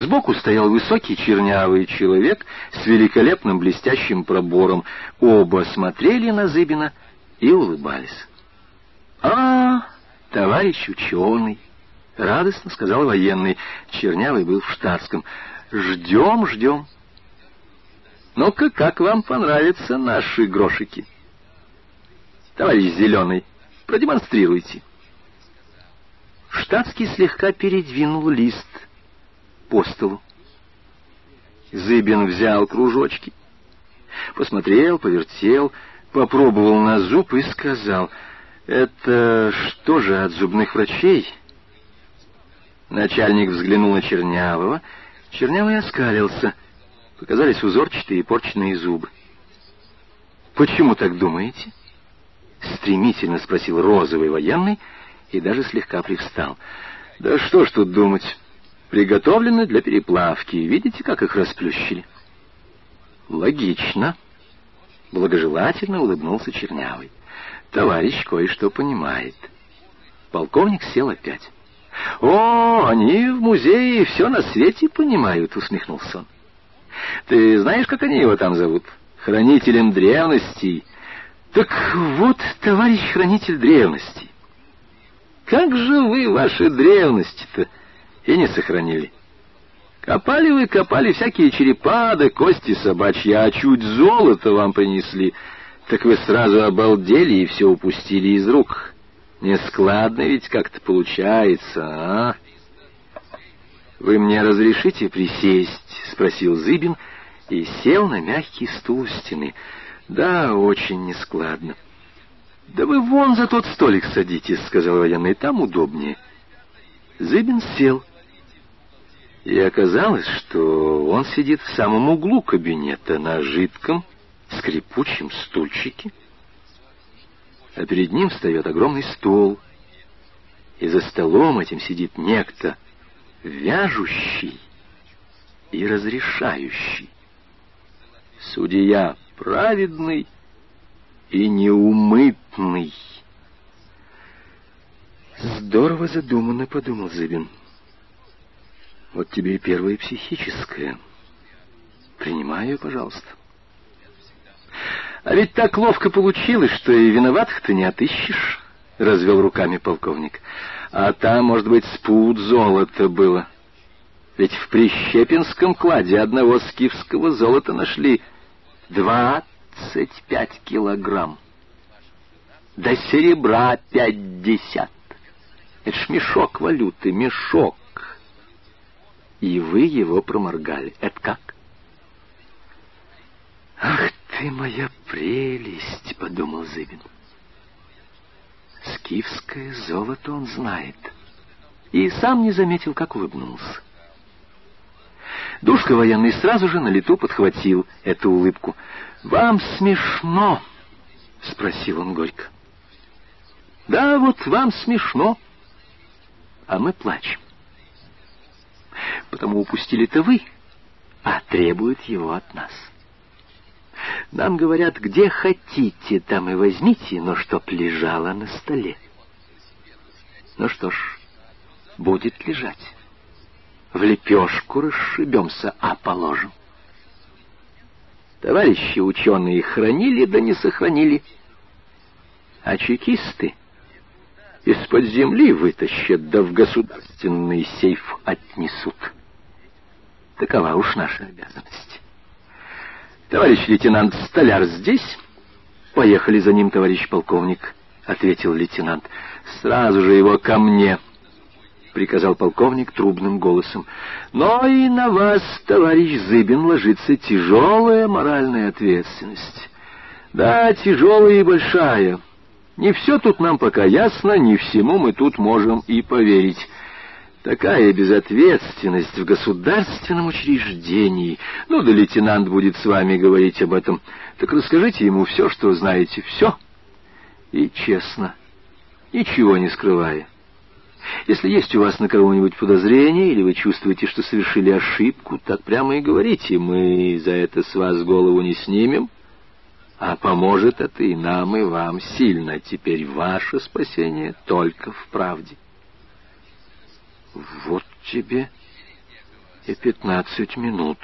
Сбоку стоял высокий чернявый человек с великолепным блестящим пробором. Оба смотрели на Зыбина и улыбались. «А, товарищ ученый!» — радостно сказал военный. Чернявый был в штатском. «Ждем, ждем. Ну-ка, как вам понравятся наши грошики?» «Товарищ Зеленый, продемонстрируйте». Штатский слегка передвинул лист — по столу. Зыбин взял кружочки, посмотрел, повертел, попробовал на зуб и сказал, «Это что же от зубных врачей?» Начальник взглянул на Чернявого. Чернявый оскалился. Показались узорчатые и порченные зубы. «Почему так думаете?» Стремительно спросил розовый военный и даже слегка привстал. «Да что ж тут думать?» Приготовлены для переплавки. Видите, как их расплющили? Логично. Благожелательно улыбнулся Чернявый. Товарищ кое-что понимает. Полковник сел опять. «О, они в музее все на свете понимают», — усмехнулся он. «Ты знаешь, как они его там зовут? Хранителем древностей». «Так вот, товарищ хранитель древностей, как же вы ваши древности-то и не сохранили. Копали вы, копали всякие черепа да кости собачьи, а чуть золото вам принесли, так вы сразу обалдели и все упустили из рук. Нескладно ведь как-то получается, а? «Вы мне разрешите присесть?» — спросил Зыбин и сел на мягкий стул у стены. «Да, очень нескладно». «Да вы вон за тот столик садитесь», — сказал военный, — «там удобнее». Зыбин сел. И оказалось, что он сидит в самом углу кабинета на жидком, скрипучем стульчике, а перед ним встает огромный стол, и за столом этим сидит некто вяжущий и разрешающий. Судья праведный и неумытный. Здорово задуманно, подумал Зыбин. Вот тебе и первое психическое. Принимай ее, пожалуйста. А ведь так ловко получилось, что и виноватых ты не отыщешь, — развел руками полковник. А там, может быть, спут золота было. Ведь в Прищепинском кладе одного скифского золота нашли двадцать пять килограмм. До серебра пятьдесят. Это ж мешок валюты, мешок и вы его проморгали. Это как? «Ах ты моя прелесть!» — подумал Зыбин. Скифское золото он знает. И сам не заметил, как улыбнулся. Душка военный сразу же на лету подхватил эту улыбку. «Вам смешно?» — спросил он горько. «Да, вот вам смешно, а мы плачем потому упустили-то вы, а требуют его от нас. Нам говорят, где хотите, там и возьмите, но чтоб лежало на столе. Ну что ж, будет лежать. В лепешку расшибемся, а положим. Товарищи ученые хранили, да не сохранили. А чекисты из-под земли вытащат, да в государственный сейф отнесут. Такова уж наша обязанность. Товарищ лейтенант Столяр здесь? Поехали за ним, товарищ полковник, ответил лейтенант. Сразу же его ко мне, приказал полковник трубным голосом. Но и на вас, товарищ Зыбин, ложится тяжелая моральная ответственность. Да, тяжелая и большая. Не все тут нам пока ясно, не всему мы тут можем и поверить. Такая безответственность в государственном учреждении. Ну да лейтенант будет с вами говорить об этом. Так расскажите ему все, что знаете, все. И честно, ничего не скрывая. Если есть у вас на кого-нибудь подозрение, или вы чувствуете, что совершили ошибку, так прямо и говорите. Мы за это с вас голову не снимем, а поможет это и нам, и вам сильно. Теперь ваше спасение только в правде. «Вот тебе и пятнадцать минут.